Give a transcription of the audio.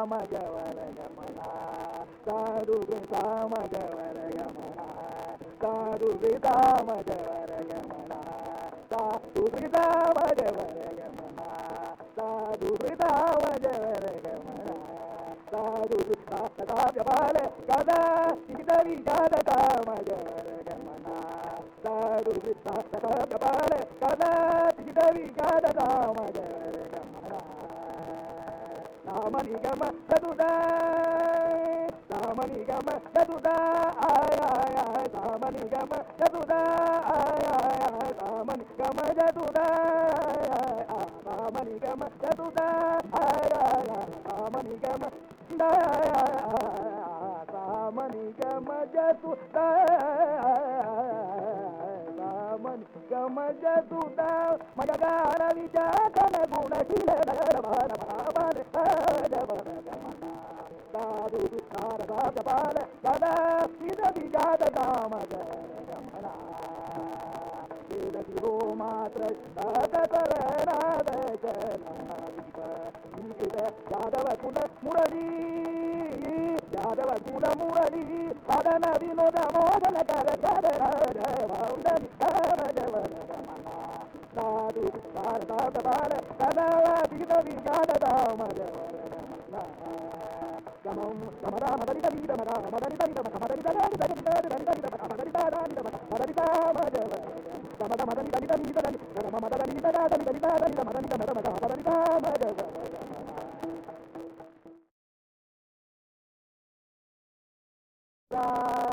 రామ గవర గమన కారువి రామ గవర గమన కారువి రామ గవర గమన కారువి రామ గవర గమన కారువి రామ గవర గమన కారువి కావ్యపాల కదా ఇత విజాత కామ గవర గమన కారువి కావ్యపాల కదా ఇత విజాత కామ గమన రామని గమ చదుదా రామని గమ చదుదా ఆయ ఆయ ఆయ రామని గమ చదుదా ఆయ రామని గమ చదుదా రామని గమ చదుదా ఆయ రామని గమ రామని గమ జతుదా రామని గమ మగగాన విజాకన గుణశీల భావన సాధు శారదాత బాల సదా ఇదది జాత కామ గమన వేదతిరో మాత్ర సతరనాద జనాధిప యాదవ కుల మురళీ యాదవ కుల మురళీ పదన వినోద మోదన కర కర సాధు శారదాత బాల సదా విగది Bye.